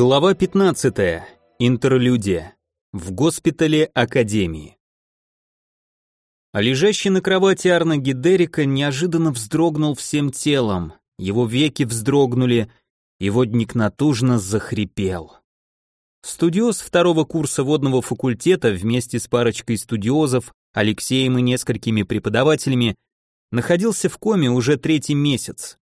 Глава 15. Интерлюдия. В госпитале Академии. Лежащий на кровати Арна Гидерика неожиданно вздрогнул всем телом. Его веки вздрогнули, и водник натужно захрипел. Студиоз второго курса водного факультета вместе с парочкой студиозов, Алексеем и несколькими преподавателями находился в коме уже третий месяц.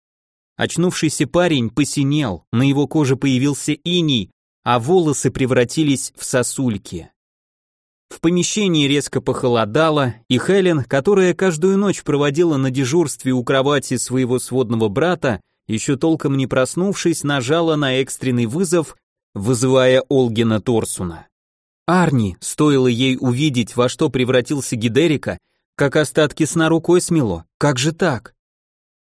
Очнувшийся парень посинел, на его коже появился иней, а волосы превратились в сосульки. В помещении резко похолодало, и Хелен, которая каждую ночь проводила на дежурстве у кровати своего сводного брата, еще толком не проснувшись, нажала на экстренный вызов, вызывая Олгина Торсуна. Арни, стоило ей увидеть, во что превратился Гидерика, как остатки сна рукой смело. Как же так?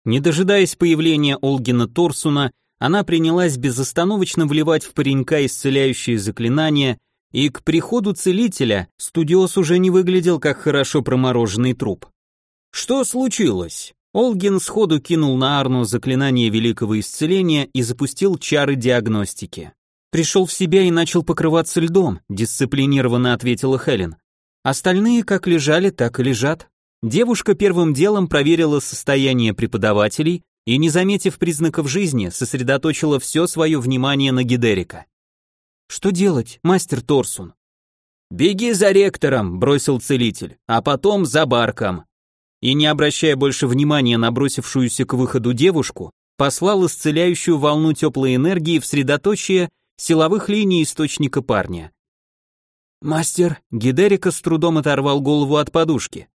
Не дожидаясь появления Олгина Торсуна, она принялась безостановочно вливать в паренька исцеляющие заклинания, и к приходу целителя студиос уже не выглядел как хорошо промороженный труп. Что случилось? Олгин сходу кинул на Арну заклинание великого исцеления и запустил чары диагностики. Пришел в себя и начал покрываться льдом, дисциплинированно ответила Хелен. Остальные как лежали, так и лежат. Девушка первым делом проверила состояние преподавателей и, не заметив признаков жизни, сосредоточила все свое внимание на Гидерика. «Что делать, мастер Торсун?» «Беги за ректором», — бросил целитель, «а потом за барком». И, не обращая больше внимания на бросившуюся к выходу девушку, послал исцеляющую волну теплой энергии в средоточие силовых линий источника парня. «Мастер», — Гидерика с трудом оторвал голову от подушки.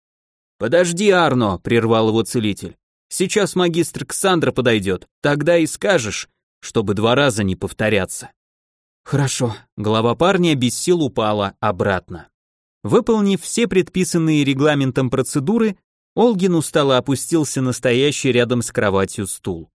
«Подожди, Арно!» — прервал его целитель. «Сейчас магистр Ксандра подойдет, тогда и скажешь, чтобы два раза не повторяться». «Хорошо». Голова парня без сил упала обратно. Выполнив все предписанные регламентом процедуры, Олгин устало опустился на стоящий рядом с кроватью стул.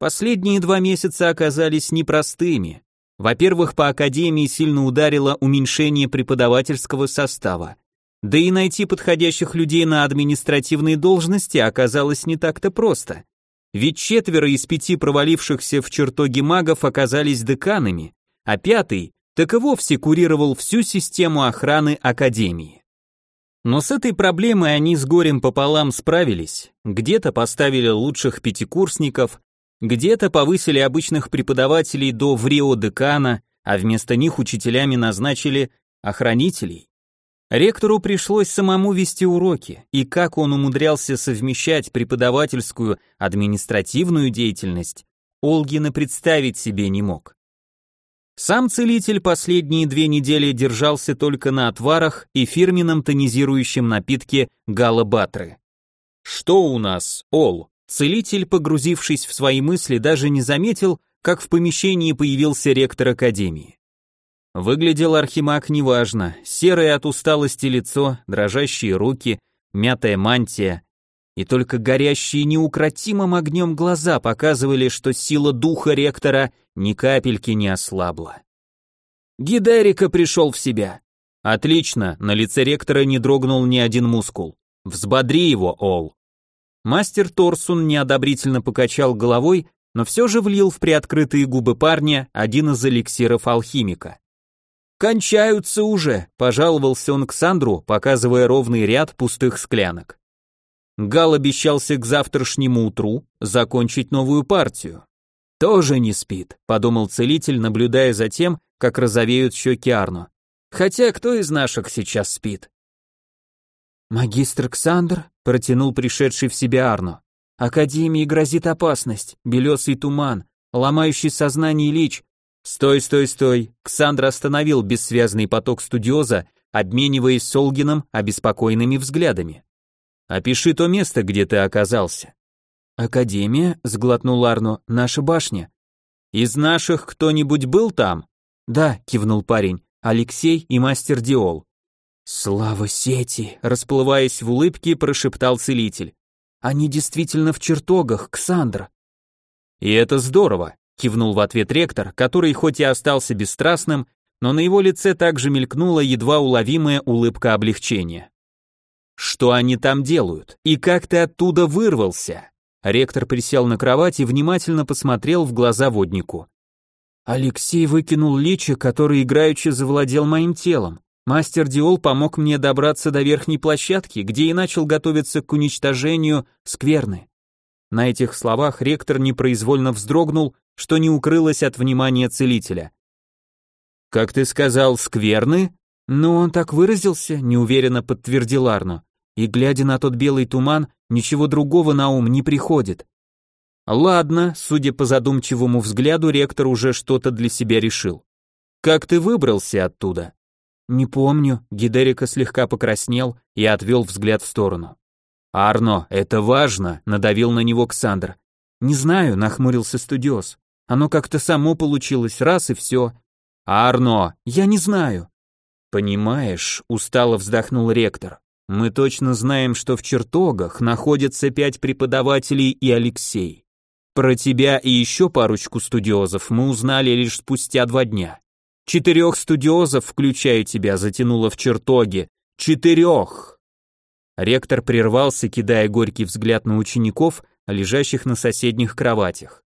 Последние два месяца оказались непростыми. Во-первых, по академии сильно ударило уменьшение преподавательского состава. Да и найти подходящих людей на административные должности оказалось не так-то просто. Ведь четверо из пяти провалившихся в чертоге магов оказались деканами, а пятый так и вовсе курировал всю систему охраны Академии. Но с этой проблемой они с горем пополам справились, где-то поставили лучших пятикурсников, где-то повысили обычных преподавателей до врио-декана, а вместо них учителями назначили охранителей. Ректору пришлось самому вести уроки, и как он умудрялся совмещать преподавательскую, административную деятельность, Олгина представить себе не мог. Сам целитель последние две недели держался только на отварах и фирменном тонизирующем напитке галабатры. «Что у нас, Ол?» Целитель, погрузившись в свои мысли, даже не заметил, как в помещении появился ректор академии. Выглядел архимаг неважно, серое от усталости лицо, дрожащие руки, мятая мантия, и только горящие неукротимым огнем глаза показывали, что сила духа ректора ни капельки не ослабла. Гидерика пришел в себя. Отлично, на лице ректора не дрогнул ни один мускул. Взбодри его, Ол. Мастер Торсун неодобрительно покачал головой, но все же влил в приоткрытые губы парня один из эликсиров алхимика. «Кончаются уже», — пожаловался он к Сандру, показывая ровный ряд пустых склянок. Гал обещался к завтрашнему утру закончить новую партию. «Тоже не спит», — подумал целитель, наблюдая за тем, как розовеют щеки Арно. «Хотя кто из наших сейчас спит?» «Магистр Ксандр», — протянул пришедший в себя Арно. «Академии грозит опасность, белесый туман, ломающий сознание лич, «Стой, стой, стой!» Ксандр остановил бессвязный поток студиоза, обмениваясь с Олгином обеспокоенными взглядами. «Опиши то место, где ты оказался». «Академия», — сглотнул Арно, — «наша башня». «Из наших кто-нибудь был там?» «Да», — кивнул парень, — «Алексей и мастер Диол». «Слава сети!» — расплываясь в улыбке, прошептал целитель. «Они действительно в чертогах, Ксандр». «И это здорово кивнул в ответ ректор, который хоть и остался бесстрастным, но на его лице также мелькнула едва уловимая улыбка облегчения. Что они там делают? И как ты оттуда вырвался? Ректор присел на кровать и внимательно посмотрел в глаза воднику. Алексей выкинул лича, который играючи завладел моим телом. Мастер Диол помог мне добраться до верхней площадки, где и начал готовиться к уничтожению скверны. На этих словах ректор непроизвольно вздрогнул, что не укрылось от внимания целителя. «Как ты сказал, скверны?» «Ну, он так выразился», — неуверенно подтвердил Арно. И, глядя на тот белый туман, ничего другого на ум не приходит. Ладно, судя по задумчивому взгляду, ректор уже что-то для себя решил. Как ты выбрался оттуда? Не помню, Гидерика слегка покраснел и отвел взгляд в сторону. Арно, это важно, надавил на него Ксандр. Не знаю, нахмурился студиос. Оно как-то само получилось, раз и все. Арно, я не знаю. Понимаешь, устало вздохнул ректор. Мы точно знаем, что в чертогах находятся пять преподавателей и Алексей. Про тебя и еще парочку студиозов мы узнали лишь спустя два дня. Четырех студиозов, включая тебя, затянуло в чертоги. Четырех!» Ректор прервался, кидая горький взгляд на учеников, лежащих на соседних кроватях.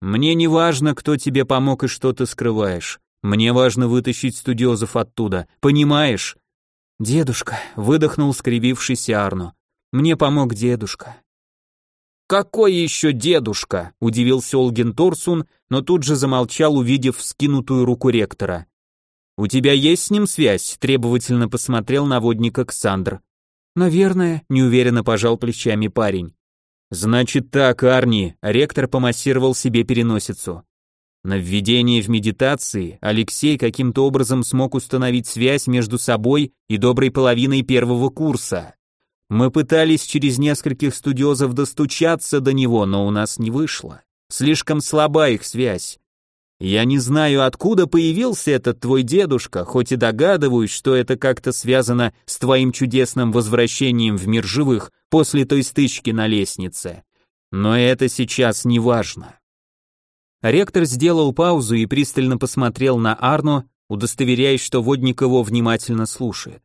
«Мне не важно, кто тебе помог и что ты скрываешь. Мне важно вытащить студиозов оттуда, понимаешь?» «Дедушка», — выдохнул скривившийся Арно. «Мне помог дедушка. «Какой еще дедушка?» – удивился Олгин Торсун, но тут же замолчал, увидев скинутую руку ректора. «У тебя есть с ним связь?» – требовательно посмотрел на водника. «Наверное», – неуверенно пожал плечами парень. «Значит так, Арни», – ректор помассировал себе переносицу. На введение в медитации Алексей каким-то образом смог установить связь между собой и доброй половиной первого курса. Мы пытались через нескольких студиозов достучаться до него, но у нас не вышло. Слишком слаба их связь. Я не знаю, откуда появился этот твой дедушка, хоть и догадываюсь, что это как-то связано с твоим чудесным возвращением в мир живых после той стычки на лестнице. Но это сейчас не важно. Ректор сделал паузу и пристально посмотрел на Арно, удостоверяясь, что водник его внимательно слушает.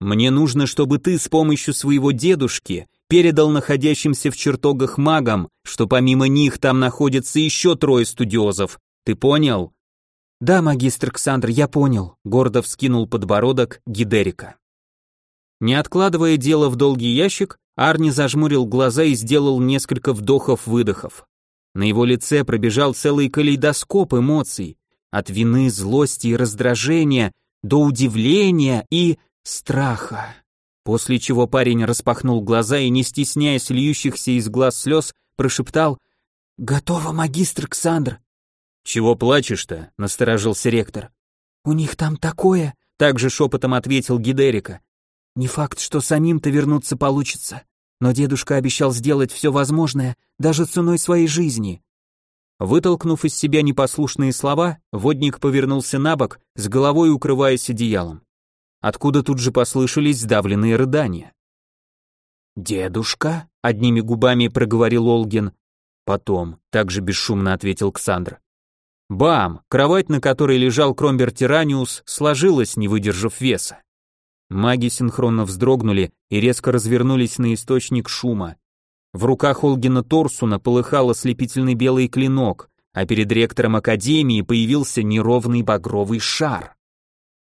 Мне нужно, чтобы ты с помощью своего дедушки передал находящимся в чертогах магам, что помимо них там находится еще трое студиозов. Ты понял? Да, магистр Ксандр, я понял, гордо вскинул подбородок Гидерика. Не откладывая дело в долгий ящик, Арни зажмурил глаза и сделал несколько вдохов-выдохов. На его лице пробежал целый калейдоскоп эмоций, от вины, злости и раздражения до удивления и страха. После чего парень распахнул глаза и, не стесняясь льющихся из глаз слез, прошептал «Готово, магистр Ксандр». «Чего плачешь-то?» — насторожился ректор. «У них там такое», — также шепотом ответил Гидерика. «Не факт, что самим-то вернуться получится, но дедушка обещал сделать все возможное, даже ценой своей жизни». Вытолкнув из себя непослушные слова, водник повернулся на бок, с головой укрываясь одеялом откуда тут же послышались сдавленные рыдания. «Дедушка?» — одними губами проговорил Олгин. Потом, также бесшумно ответил Ксандр. Бам! Кровать, на которой лежал Кромбер Тираниус, сложилась, не выдержав веса. Маги синхронно вздрогнули и резко развернулись на источник шума. В руках Олгина Торсуна полыхал ослепительный белый клинок, а перед ректором Академии появился неровный багровый шар.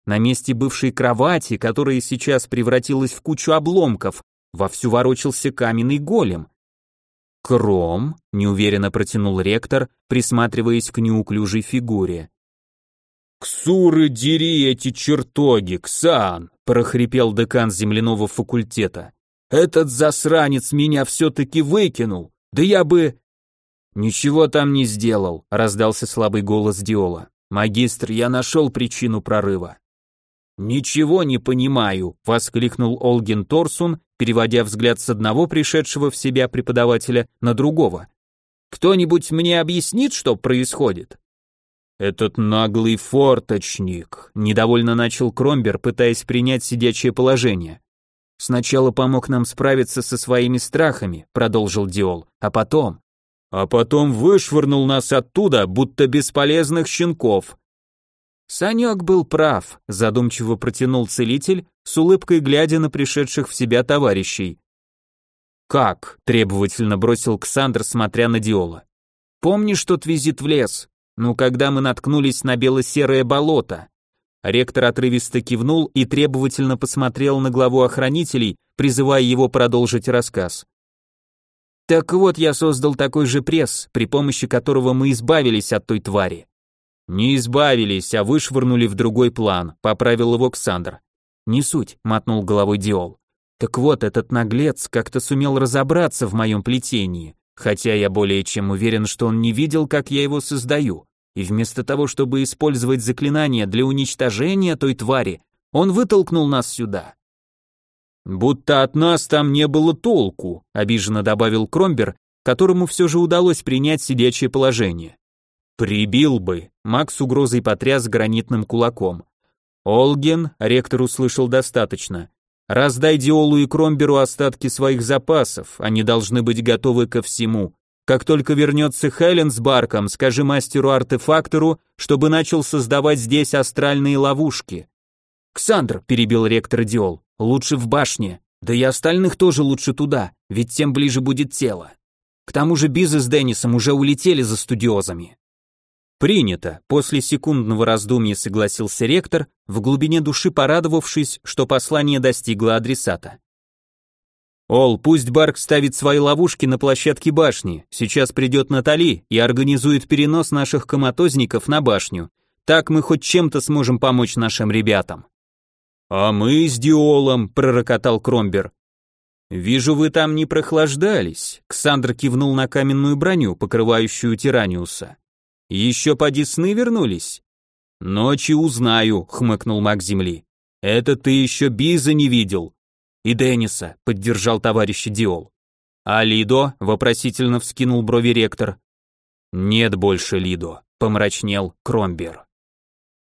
На месте бывшей кровати, которая сейчас превратилась в кучу обломков, вовсю ворочался каменный голем. «Кром», — неуверенно протянул ректор, присматриваясь к неуклюжей фигуре. «Ксуры, дери эти чертоги, Ксан!» — прохрипел декан земляного факультета. «Этот засранец меня все-таки выкинул! Да я бы...» «Ничего там не сделал», — раздался слабый голос Диола. «Магистр, я нашел причину прорыва. «Ничего не понимаю», — воскликнул Олгин Торсун, переводя взгляд с одного пришедшего в себя преподавателя на другого. «Кто-нибудь мне объяснит, что происходит?» «Этот наглый форточник», — недовольно начал Кромбер, пытаясь принять сидячее положение. «Сначала помог нам справиться со своими страхами», — продолжил Диол, — «а потом...» «А потом вышвырнул нас оттуда, будто бесполезных щенков», Санек был прав, задумчиво протянул целитель, с улыбкой глядя на пришедших в себя товарищей. «Как?» – требовательно бросил Ксандр, смотря на Диола. «Помнишь тот визит в лес? ну когда мы наткнулись на бело-серое болото. Ректор отрывисто кивнул и требовательно посмотрел на главу охранителей, призывая его продолжить рассказ. Так вот, я создал такой же пресс, при помощи которого мы избавились от той твари. Не избавились, а вышвырнули в другой план, поправил его Ксандр. Не суть, мотнул головой Диол. Так вот, этот наглец как-то сумел разобраться в моем плетении, хотя я более чем уверен, что он не видел, как я его создаю и вместо того, чтобы использовать заклинание для уничтожения той твари, он вытолкнул нас сюда. Будто от нас там не было толку, обиженно добавил Кромбер, которому все же удалось принять сидячее положение. Прибил бы, Макс угрозой потряс гранитным кулаком. Олген, ректор услышал достаточно. Раздай Диолу и Кромберу остатки своих запасов, они должны быть готовы ко всему. Как только вернется Хелен с Барком, скажи мастеру-артефактору, чтобы начал создавать здесь астральные ловушки. Ксандр, перебил ректор Диол, лучше в башне. Да и остальных тоже лучше туда, ведь тем ближе будет тело. К тому же Бизы с Деннисом уже улетели за студиозами. Принято. После секундного раздумья согласился ректор, в глубине души порадовавшись, что послание достигло адресата. Ол, пусть Барк ставит свои ловушки на площадке башни. Сейчас придет Натали и организует перенос наших коматозников на башню. Так мы хоть чем-то сможем помочь нашим ребятам. А мы с Диолом, пророкотал Кромбер. Вижу, вы там не прохлаждались. Ксандр кивнул на каменную броню, покрывающую Тираниуса. Еще поди сны вернулись. Ночью узнаю, хмыкнул маг земли. Это ты еще Биза не видел. «И Денниса», — поддержал товарищ Диол. «А Лидо?» — вопросительно вскинул брови ректор. «Нет больше Лидо», — помрачнел Кромбер.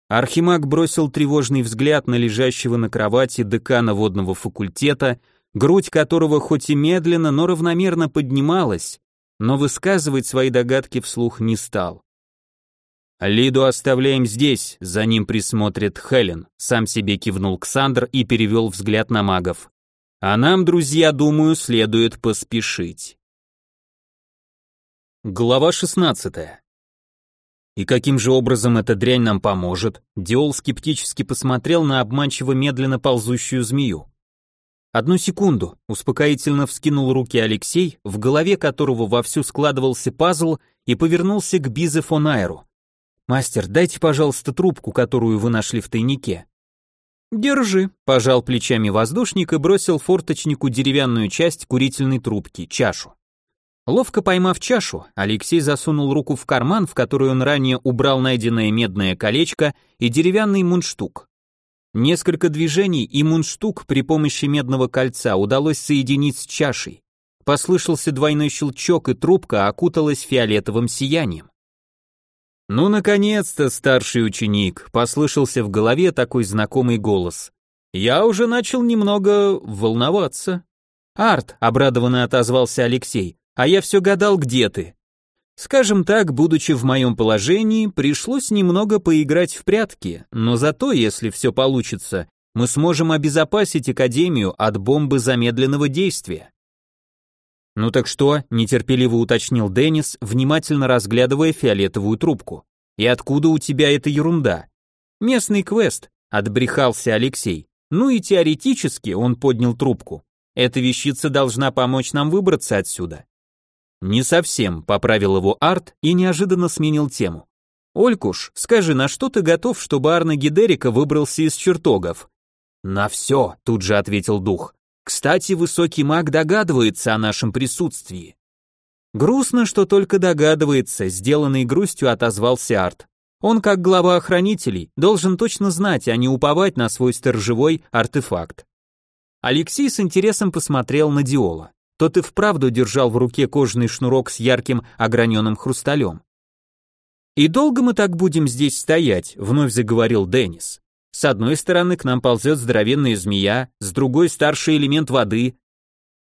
Архимаг бросил тревожный взгляд на лежащего на кровати декана водного факультета, грудь которого хоть и медленно, но равномерно поднималась, но высказывать свои догадки вслух не стал. «Лиду оставляем здесь, за ним присмотрит Хелен», сам себе кивнул Ксандр и перевел взгляд на магов. А нам, друзья, думаю, следует поспешить. Глава 16. И каким же образом эта дрянь нам поможет? Диол скептически посмотрел на обманчиво медленно ползущую змею. Одну секунду, успокоительно вскинул руки Алексей, в голове которого вовсю складывался пазл и повернулся к Бизе фон Айру. «Мастер, дайте, пожалуйста, трубку, которую вы нашли в тайнике». «Держи», – пожал плечами воздушник и бросил форточнику деревянную часть курительной трубки, чашу. Ловко поймав чашу, Алексей засунул руку в карман, в который он ранее убрал найденное медное колечко и деревянный мундштук. Несколько движений, и мундштук при помощи медного кольца удалось соединить с чашей. Послышался двойной щелчок, и трубка окуталась фиолетовым сиянием. «Ну, наконец-то, старший ученик!» — послышался в голове такой знакомый голос. «Я уже начал немного волноваться». «Арт!» — обрадованно отозвался Алексей. «А я все гадал, где ты?» Скажем так, будучи в моем положении, пришлось немного поиграть в прятки, но зато, если все получится, мы сможем обезопасить Академию от бомбы замедленного действия. «Ну так что?» – нетерпеливо уточнил Деннис, внимательно разглядывая фиолетовую трубку. «И откуда у тебя эта ерунда?» «Местный квест», – отбрехался Алексей. «Ну и теоретически», – он поднял трубку. «Эта вещица должна помочь нам выбраться отсюда». «Не совсем», – поправил его Арт и неожиданно сменил тему. «Олькуш, скажи, на что ты готов, чтобы Арна Гидерика выбрался из чертогов?» «На все», – тут же ответил дух. Кстати, высокий маг догадывается о нашем присутствии. Грустно, что только догадывается, сделанный грустью отозвался Арт. Он, как глава охранителей, должен точно знать, а не уповать на свой сторожевой артефакт. Алексей с интересом посмотрел на Диола. Тот и вправду держал в руке кожаный шнурок с ярким ограненным хрусталем. «И долго мы так будем здесь стоять?» — вновь заговорил Деннис. С одной стороны к нам ползет здоровенная змея, с другой старший элемент воды,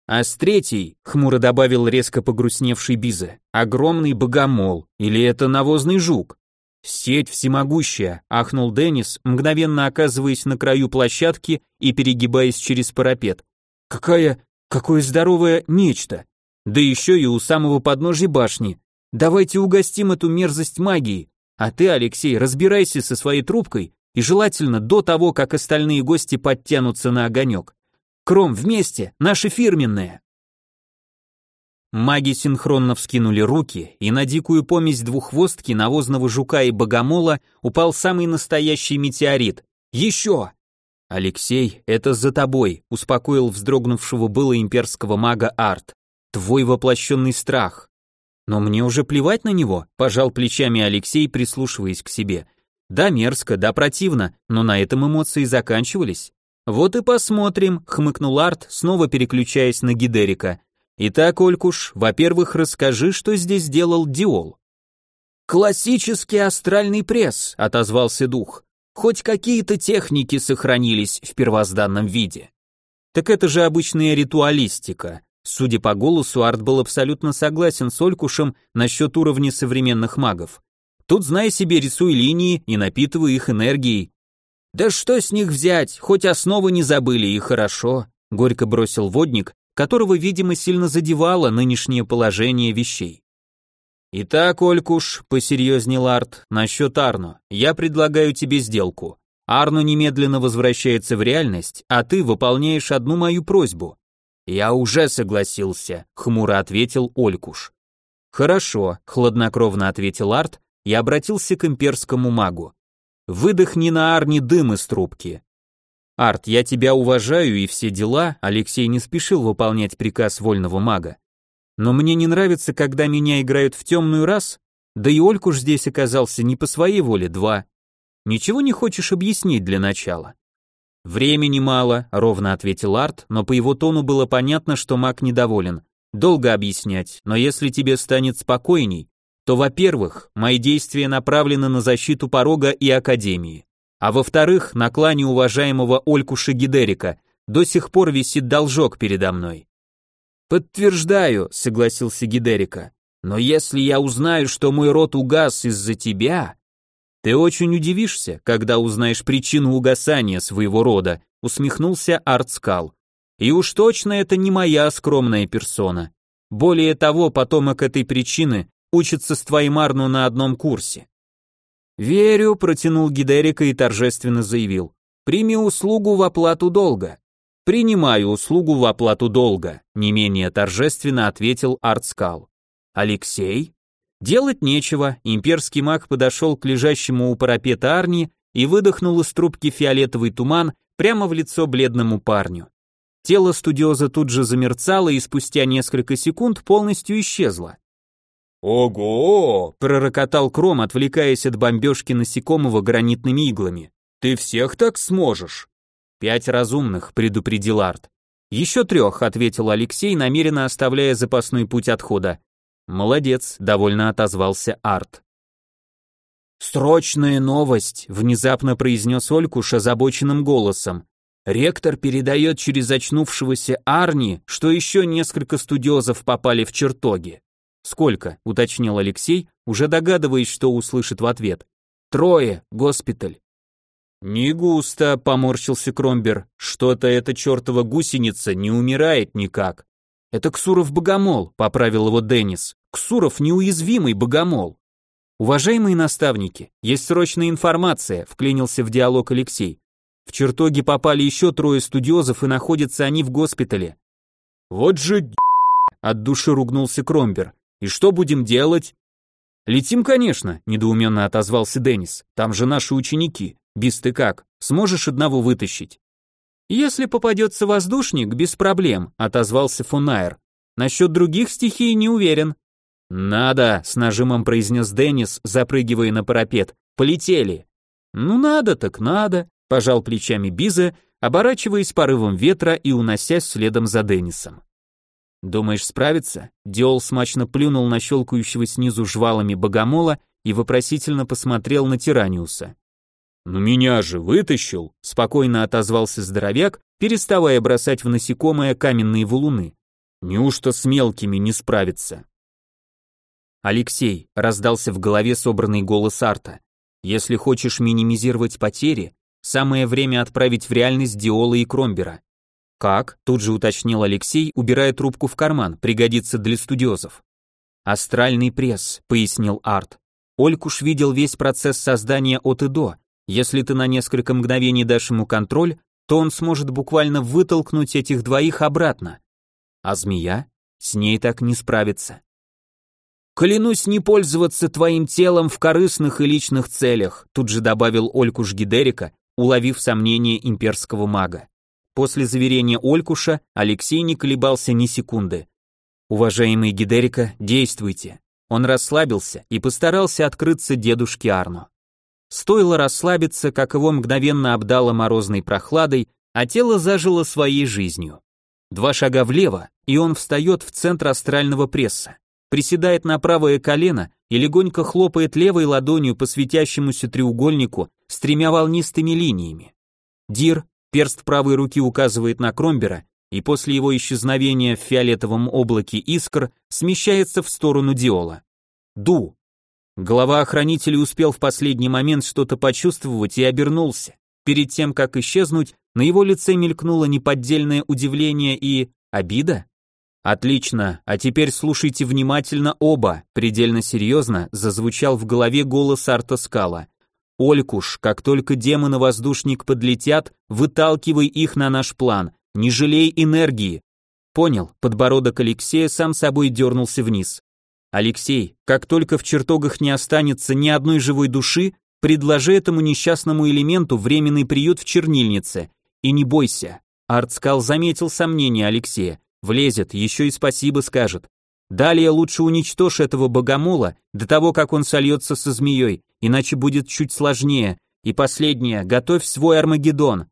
а с третьей, хмуро добавил резко погрустневший Бизе, огромный богомол, или это навозный жук. Сеть всемогущая, ахнул Деннис, мгновенно оказываясь на краю площадки и перегибаясь через парапет. Какая, какое здоровое нечто. Да еще и у самого подножия башни. Давайте угостим эту мерзость магией. А ты, Алексей, разбирайся со своей трубкой и желательно до того, как остальные гости подтянутся на огонек. Кром, вместе, наши фирменные. Маги синхронно вскинули руки, и на дикую помесь двуххвостки, навозного жука и богомола упал самый настоящий метеорит. Еще! Алексей, это за тобой, успокоил вздрогнувшего было имперского мага Арт. Твой воплощенный страх. Но мне уже плевать на него, пожал плечами Алексей, прислушиваясь к себе. Да, мерзко, да, противно, но на этом эмоции заканчивались. Вот и посмотрим, хмыкнул Арт, снова переключаясь на Гидерика. Итак, Олькуш, во-первых, расскажи, что здесь делал Диол. Классический астральный пресс, отозвался дух. Хоть какие-то техники сохранились в первозданном виде. Так это же обычная ритуалистика. Судя по голосу, Арт был абсолютно согласен с Олькушем насчет уровня современных магов. Тут, знай себе, рисуй линии и напитывай их энергией. Да что с них взять, хоть основы не забыли и хорошо, горько бросил водник, которого, видимо, сильно задевало нынешнее положение вещей. «Итак, Олькуш», — посерьезнел Арт, — «насчет Арну. Я предлагаю тебе сделку. Арну немедленно возвращается в реальность, а ты выполняешь одну мою просьбу». «Я уже согласился», — хмуро ответил Олькуш. «Хорошо», — хладнокровно ответил Арт и обратился к имперскому магу. «Выдохни на Арне дым из трубки». «Арт, я тебя уважаю и все дела», Алексей не спешил выполнять приказ вольного мага. Но мне не нравится, когда меня играют в темную раз, да и Олькуш здесь оказался не по своей воле, два. Ничего не хочешь объяснить для начала? Времени мало, ровно ответил Арт, но по его тону было понятно, что маг недоволен. Долго объяснять, но если тебе станет спокойней, то, во-первых, мои действия направлены на защиту порога и академии. А во-вторых, на клане уважаемого Олькуша Гидерика до сих пор висит должок передо мной. «Подтверждаю», — согласился Гидерика. «Но если я узнаю, что мой род угас из-за тебя...» «Ты очень удивишься, когда узнаешь причину угасания своего рода», — усмехнулся Артскал. «И уж точно это не моя скромная персона. Более того, потомок этой причины учится с твоим Арну на одном курсе». «Верю», — протянул Гидерика и торжественно заявил. «Прими услугу в оплату долга». «Принимаю услугу в оплату долга», — не менее торжественно ответил Артскал. «Алексей?» Делать нечего, имперский маг подошел к лежащему у парапета Арни и выдохнул из трубки фиолетовый туман прямо в лицо бледному парню. Тело студиоза тут же замерцало и спустя несколько секунд полностью исчезло. «Ого!» — пророкотал Кром, отвлекаясь от бомбежки насекомого гранитными иглами. «Ты всех так сможешь?» «Пять разумных», — предупредил Арт. «Еще трех», — ответил Алексей, намеренно оставляя запасной путь отхода. «Молодец», — довольно отозвался Арт. «Срочная новость», — внезапно произнес Олькуш озабоченным голосом. «Ректор передает через очнувшегося Арни, что еще несколько студиозов попали в чертоги». «Сколько?» — уточнил Алексей, уже догадываясь, что услышит в ответ. «Трое, госпиталь». «Не густо», — поморщился Кромбер. «Что-то эта чертова гусеница не умирает никак». «Это Ксуров богомол», — поправил его Деннис. «Ксуров неуязвимый богомол». «Уважаемые наставники, есть срочная информация», — вклинился в диалог Алексей. «В чертоги попали еще трое студиозов, и находятся они в госпитале». «Вот же от души ругнулся Кромбер. «И что будем делать?» «Летим, конечно», — недоуменно отозвался Деннис. «Там же наши ученики. Бис ты как, сможешь одного вытащить? Если попадется воздушник, без проблем, отозвался Фунайр. Насчет других стихий не уверен. Надо, с нажимом произнес Деннис, запрыгивая на парапет. Полетели. Ну надо так надо, пожал плечами Биза, оборачиваясь порывом ветра и уносясь следом за Деннисом. Думаешь справиться? Диол смачно плюнул на щелкающего снизу жвалами богомола и вопросительно посмотрел на Тираниуса. «Ну меня же вытащил!» — спокойно отозвался здоровяк, переставая бросать в насекомое каменные валуны. «Неужто с мелкими не справиться?» «Алексей», — раздался в голове собранный голос Арта, «если хочешь минимизировать потери, самое время отправить в реальность Диола и Кромбера». «Как?» — тут же уточнил Алексей, убирая трубку в карман, пригодится для студиозов. «Астральный пресс», — пояснил Арт. Олькуш видел весь процесс создания от и до. Если ты на несколько мгновений дашь ему контроль, то он сможет буквально вытолкнуть этих двоих обратно. А змея? С ней так не справится. «Клянусь не пользоваться твоим телом в корыстных и личных целях», тут же добавил Олькуш Гидерика, уловив сомнение имперского мага. После заверения Олькуша Алексей не колебался ни секунды. «Уважаемый Гидерика, действуйте». Он расслабился и постарался открыться дедушке Арну. Стоило расслабиться, как его мгновенно обдало морозной прохладой, а тело зажило своей жизнью. Два шага влево, и он встает в центр астрального пресса, приседает на правое колено и легонько хлопает левой ладонью по светящемуся треугольнику с тремя волнистыми линиями. Дир, перст правой руки указывает на Кромбера, и после его исчезновения в фиолетовом облаке искр смещается в сторону Диола. Ду. Глава охранителей успел в последний момент что-то почувствовать и обернулся. Перед тем, как исчезнуть, на его лице мелькнуло неподдельное удивление и... обида? Отлично, а теперь слушайте внимательно оба, предельно серьезно зазвучал в голове голос Арта Скала. Олькуш, как только демоны-воздушник подлетят, выталкивай их на наш план, не жалей энергии. Понял, подбородок Алексея сам собой дернулся вниз. Алексей, как только в чертогах не останется ни одной живой души, предложи этому несчастному элементу временный приют в чернильнице. И не бойся. Артскал заметил сомнение Алексея. Влезет, еще и спасибо скажет. Далее лучше уничтожь этого богомола до того, как он сольется со змеей, иначе будет чуть сложнее. И последнее, готовь свой Армагеддон.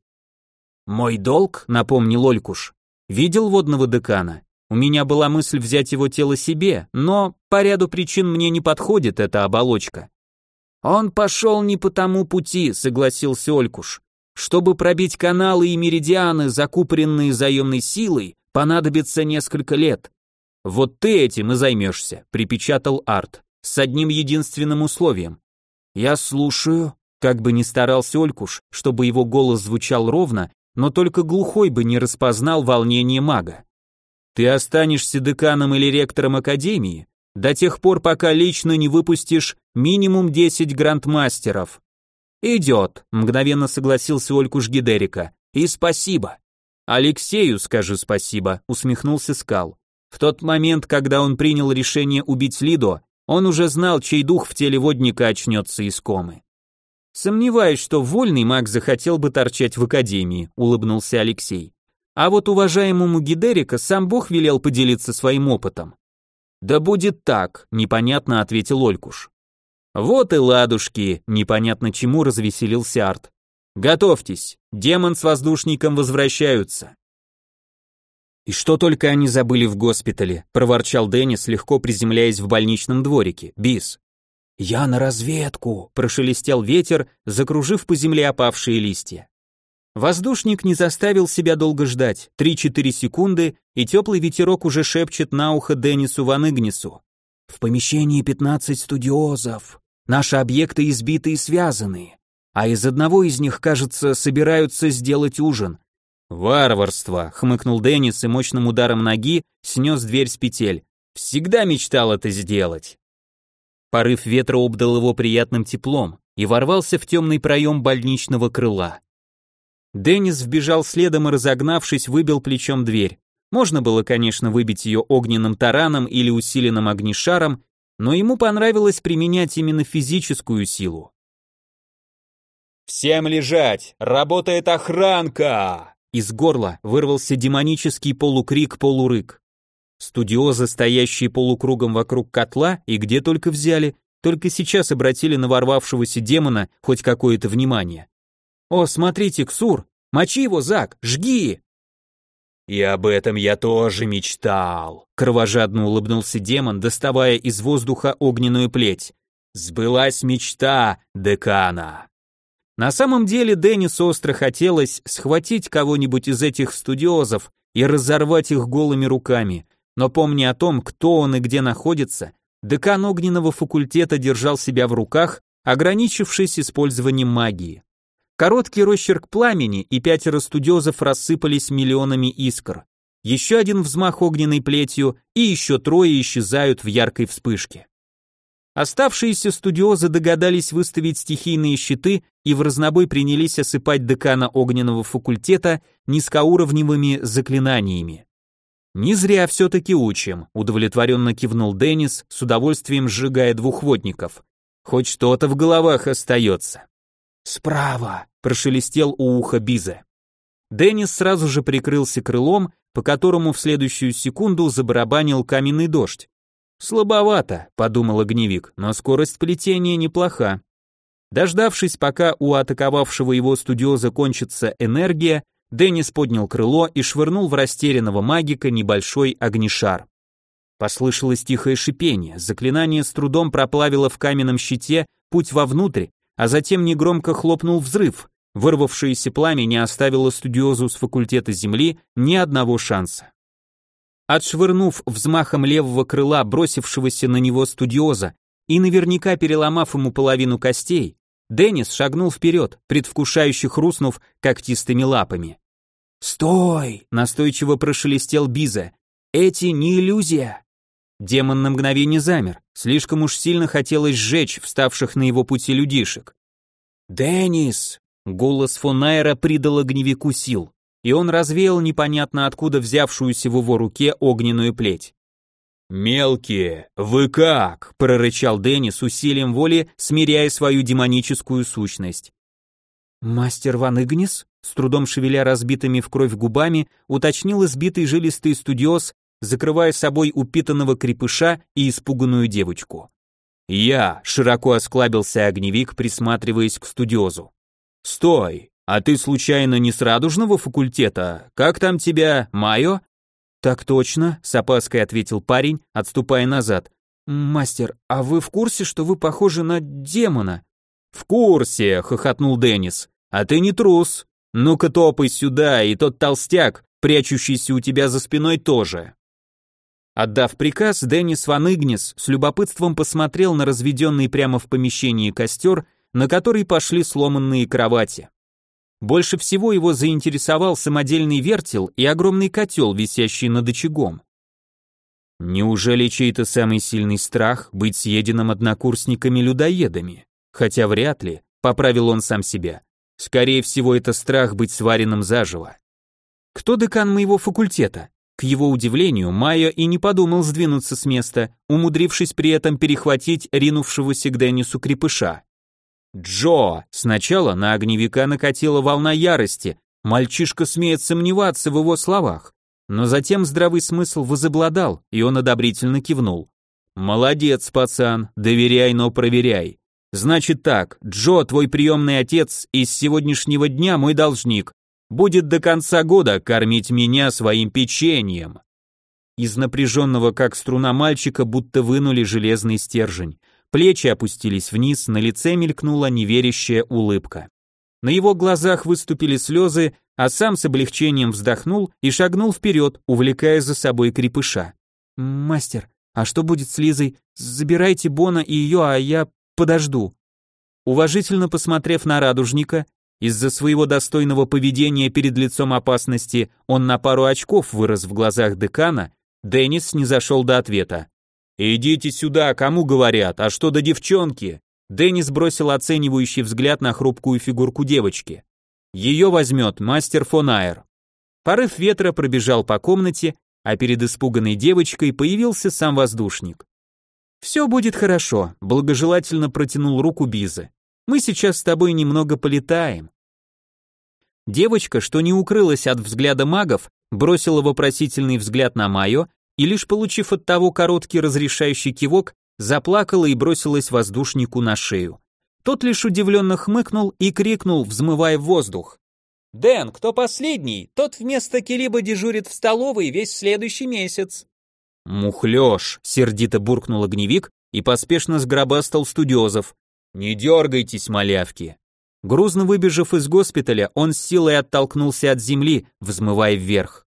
«Мой долг», — напомнил Олькуш, — «видел водного декана? У меня была мысль взять его тело себе, но по ряду причин мне не подходит эта оболочка». «Он пошел не по тому пути», — согласился Олькуш. «Чтобы пробить каналы и меридианы, закупоренные заемной силой, понадобится несколько лет». «Вот ты этим и займешься», — припечатал Арт, с одним единственным условием. «Я слушаю», как бы ни старался Олькуш, чтобы его голос звучал ровно, но только глухой бы не распознал волнение мага. Ты останешься деканом или ректором академии до тех пор, пока лично не выпустишь минимум 10 грандмастеров. Идет, мгновенно согласился Олькуш Гидерика. И спасибо. Алексею скажи спасибо, усмехнулся Скал. В тот момент, когда он принял решение убить Лидо, он уже знал, чей дух в теле водника очнется из комы. Сомневаюсь, что вольный маг захотел бы торчать в академии, улыбнулся Алексей. А вот уважаемому Гидерика сам Бог велел поделиться своим опытом. Да будет так, непонятно ответил Олькуш. Вот и ладушки, непонятно чему развеселился Арт. Готовьтесь, демон с воздушником возвращаются. И что только они забыли в госпитале, проворчал Деннис, легко приземляясь в больничном дворике. Бис. «Я на разведку!» – прошелестел ветер, закружив по земле опавшие листья. Воздушник не заставил себя долго ждать. Три-четыре секунды, и теплый ветерок уже шепчет на ухо Деннису Ван Игнису. «В помещении пятнадцать студиозов. Наши объекты избиты и связаны. А из одного из них, кажется, собираются сделать ужин». «Варварство!» — хмыкнул Деннис и мощным ударом ноги снес дверь с петель. «Всегда мечтал это сделать». Порыв ветра обдал его приятным теплом и ворвался в темный проем больничного крыла. Деннис вбежал следом и, разогнавшись, выбил плечом дверь. Можно было, конечно, выбить ее огненным тараном или усиленным огнешаром, но ему понравилось применять именно физическую силу. «Всем лежать! Работает охранка!» Из горла вырвался демонический полукрик-полурык. Студиозы, стоящие полукругом вокруг котла, и где только взяли, только сейчас обратили на ворвавшегося демона хоть какое-то внимание. «О, смотрите, Ксур! Мочи его, Зак! Жги!» «И об этом я тоже мечтал», — кровожадно улыбнулся демон, доставая из воздуха огненную плеть. «Сбылась мечта декана». На самом деле Деннису остро хотелось схватить кого-нибудь из этих студиозов и разорвать их голыми руками, но помня о том, кто он и где находится, декан огненного факультета держал себя в руках, ограничившись использованием магии. Короткий росчерк пламени, и пятеро студиозов рассыпались миллионами искр. Еще один взмах огненной плетью, и еще трое исчезают в яркой вспышке. Оставшиеся студиозы догадались выставить стихийные щиты и в разнобой принялись осыпать декана огненного факультета низкоуровневыми заклинаниями. «Не зря все-таки учим», — удовлетворенно кивнул Деннис, с удовольствием сжигая двух водников. «Хоть что-то в головах остается». «Справа!» — прошелестел у уха Биза. Деннис сразу же прикрылся крылом, по которому в следующую секунду забарабанил каменный дождь. «Слабовато», — подумал огневик, — «но скорость плетения неплоха». Дождавшись, пока у атаковавшего его студиоза кончится энергия, Деннис поднял крыло и швырнул в растерянного магика небольшой огнешар. Послышалось тихое шипение, заклинание с трудом проплавило в каменном щите путь вовнутрь, а затем негромко хлопнул взрыв. Вырвавшееся пламя не оставило студиозу с факультета Земли ни одного шанса. Отшвырнув взмахом левого крыла бросившегося на него студиоза и наверняка переломав ему половину костей, Деннис шагнул вперед, предвкушающе хрустнув когтистыми лапами. «Стой!» — настойчиво прошелестел Биза. «Эти не иллюзия!» Демон на мгновение замер, слишком уж сильно хотелось сжечь вставших на его пути людишек. «Деннис!» — голос фон Айра придал огневику сил и он развеял непонятно откуда взявшуюся в его руке огненную плеть. «Мелкие, вы как?» – прорычал Дэнни с усилием воли, смиряя свою демоническую сущность. «Мастер Ван Игнис?» – с трудом шевеля разбитыми в кровь губами, уточнил избитый жилистый студиоз, закрывая собой упитанного крепыша и испуганную девочку. «Я», – широко осклабился огневик, присматриваясь к студиозу. «Стой! «А ты случайно не с радужного факультета? Как там тебя, Майо?» «Так точно», — с опаской ответил парень, отступая назад. «Мастер, а вы в курсе, что вы похожи на демона?» «В курсе», — хохотнул Деннис. «А ты не трус. Ну-ка топай сюда, и тот толстяк, прячущийся у тебя за спиной, тоже». Отдав приказ, Деннис Ван Игнис с любопытством посмотрел на разведенный прямо в помещении костер, на который пошли сломанные кровати. Больше всего его заинтересовал самодельный вертел и огромный котел, висящий над очагом. Неужели чей-то самый сильный страх быть съеденным однокурсниками-людоедами? Хотя вряд ли, поправил он сам себя. Скорее всего, это страх быть сваренным заживо. Кто декан моего факультета? К его удивлению, Майо и не подумал сдвинуться с места, умудрившись при этом перехватить ринувшегося к Деннису крепыша. Джо! Сначала на огневика накатила волна ярости, мальчишка смеет сомневаться в его словах, но затем здравый смысл возобладал, и он одобрительно кивнул. «Молодец, пацан, доверяй, но проверяй. Значит так, Джо, твой приемный отец, и с сегодняшнего дня мой должник. Будет до конца года кормить меня своим печеньем». Из напряженного, как струна мальчика, будто вынули железный стержень. Плечи опустились вниз, на лице мелькнула неверящая улыбка. На его глазах выступили слезы, а сам с облегчением вздохнул и шагнул вперед, увлекая за собой крепыша. «Мастер, а что будет с Лизой? Забирайте Бона и ее, а я подожду». Уважительно посмотрев на радужника, из-за своего достойного поведения перед лицом опасности он на пару очков вырос в глазах декана, Деннис не зашел до ответа. «Идите сюда, кому говорят, а что до девчонки?» Деннис бросил оценивающий взгляд на хрупкую фигурку девочки. «Ее возьмет мастер фон Айр». Порыв ветра пробежал по комнате, а перед испуганной девочкой появился сам воздушник. «Все будет хорошо», — благожелательно протянул руку Биза. «Мы сейчас с тобой немного полетаем». Девочка, что не укрылась от взгляда магов, бросила вопросительный взгляд на Майо и лишь получив от того короткий разрешающий кивок, заплакала и бросилась воздушнику на шею. Тот лишь удивленно хмыкнул и крикнул, взмывая в воздух. «Дэн, кто последний? Тот вместо Килиба дежурит в столовой весь следующий месяц». «Мухлёж!» — сердито буркнул огневик и поспешно сгробастал студиозов. «Не дергайтесь, малявки!» Грузно выбежав из госпиталя, он с силой оттолкнулся от земли, взмывая вверх.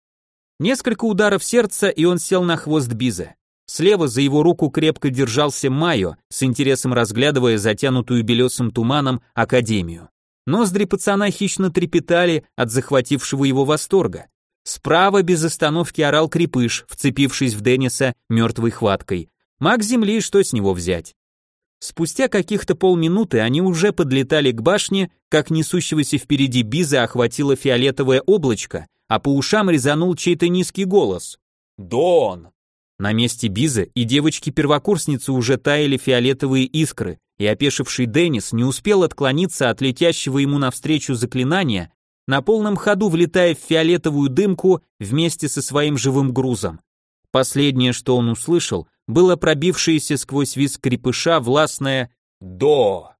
Несколько ударов сердца, и он сел на хвост Биза. Слева за его руку крепко держался Майо, с интересом разглядывая затянутую белесым туманом академию. Ноздри пацана хищно трепетали от захватившего его восторга. Справа без остановки орал крепыш, вцепившись в Денниса мертвой хваткой. Маг земли, что с него взять? Спустя каких-то полминуты они уже подлетали к башне, как несущегося впереди Биза охватило фиолетовое облачко, а по ушам резанул чей-то низкий голос. «Дон!» На месте Биза и девочки-первокурсницы уже таяли фиолетовые искры, и опешивший Деннис не успел отклониться от летящего ему навстречу заклинания, на полном ходу влетая в фиолетовую дымку вместе со своим живым грузом. Последнее, что он услышал, было пробившееся сквозь виск крепыша властное «До!».